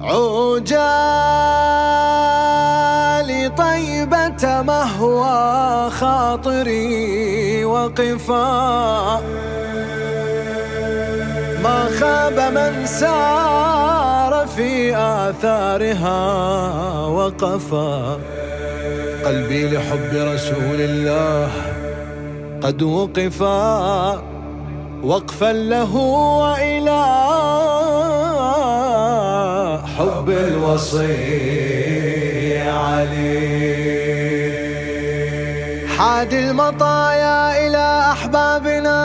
عجالي طيبة مهوى خاطري وقفا. ما خاب من سار في آثارها وقفا. قلبي لحب رسول الله قد وقفا. وقفا له وإلى حب الوصي علي حاد المطايا إلى أحبابنا.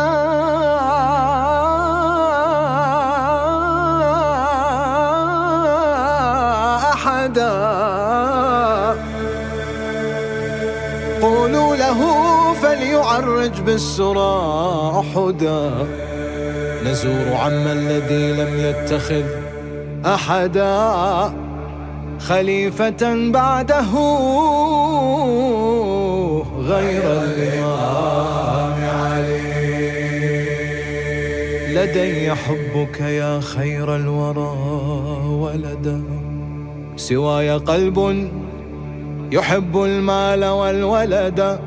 أحدا. قولوا له فليعرج بالسرى أحدا. نزور عم الذي لم يتخذ أحدا خليفة بعده غير الإمام علي. لدي حبك يا خير الورى ولدا سواي قلب يحب المال والولد.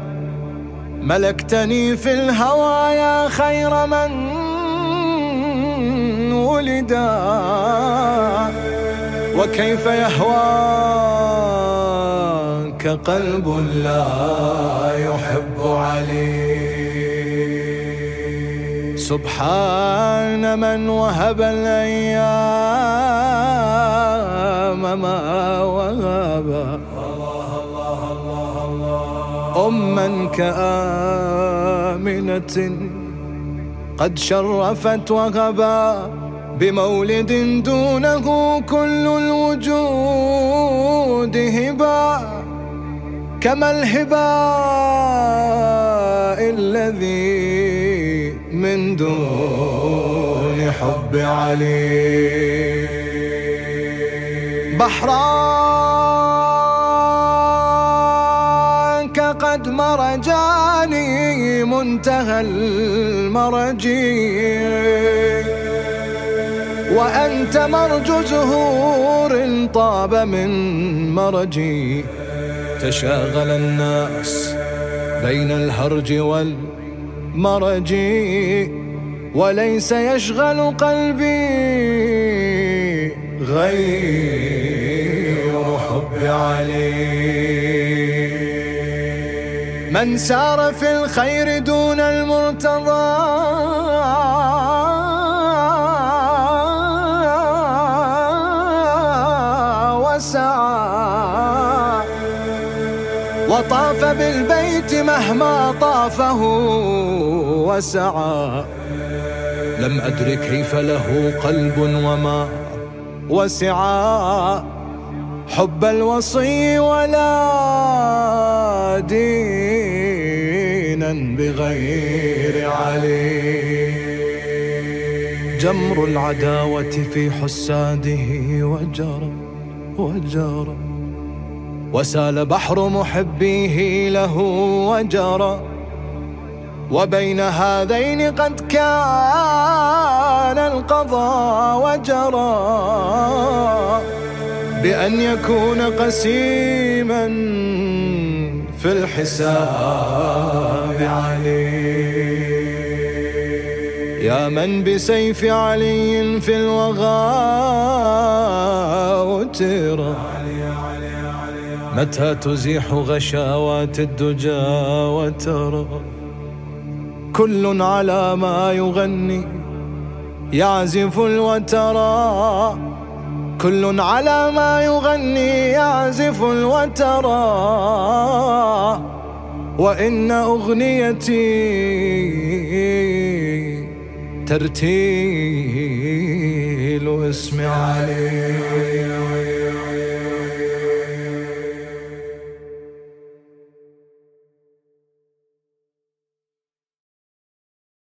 ملكتني في الهوى يا خير من ولدا وكيف يهواك قلب لا يحب علي. سبحان من وهب الأيام ما وهب. أما كآمنة قد شرفت وغبا بمولد دونه كل الوجود هبا كما الهباء الذي من دون حب علي بحرانك قد مرجاني منتهى المرجي وأنت مرج زهور طاب من مرجي. تشاغل الناس بين الهرج والمرج. وليس يشغل قلبي غير حب علي. من سار في الخير دون المرتضى وسعى وطاف بالبيت مهما طافه وسعى. لم أدر كيف له قلب وما وسعى. حب الوصي ولا دينا بغير علي. جمر العداوة في حساده وجرى. وجرى وسال بحر محبيه له وجرى وبين هذين قد كان القضاء وجرى بأن يكون قسيما في الحساب علي يا من بسيف علي في الوغى وترى متى تزيح غشاوات الدجى وترى. كل على ما يغني يعزف الوترى. كل على ما يغني يعزف الوترى. وإن أغنيتي ترتيل اسم علي.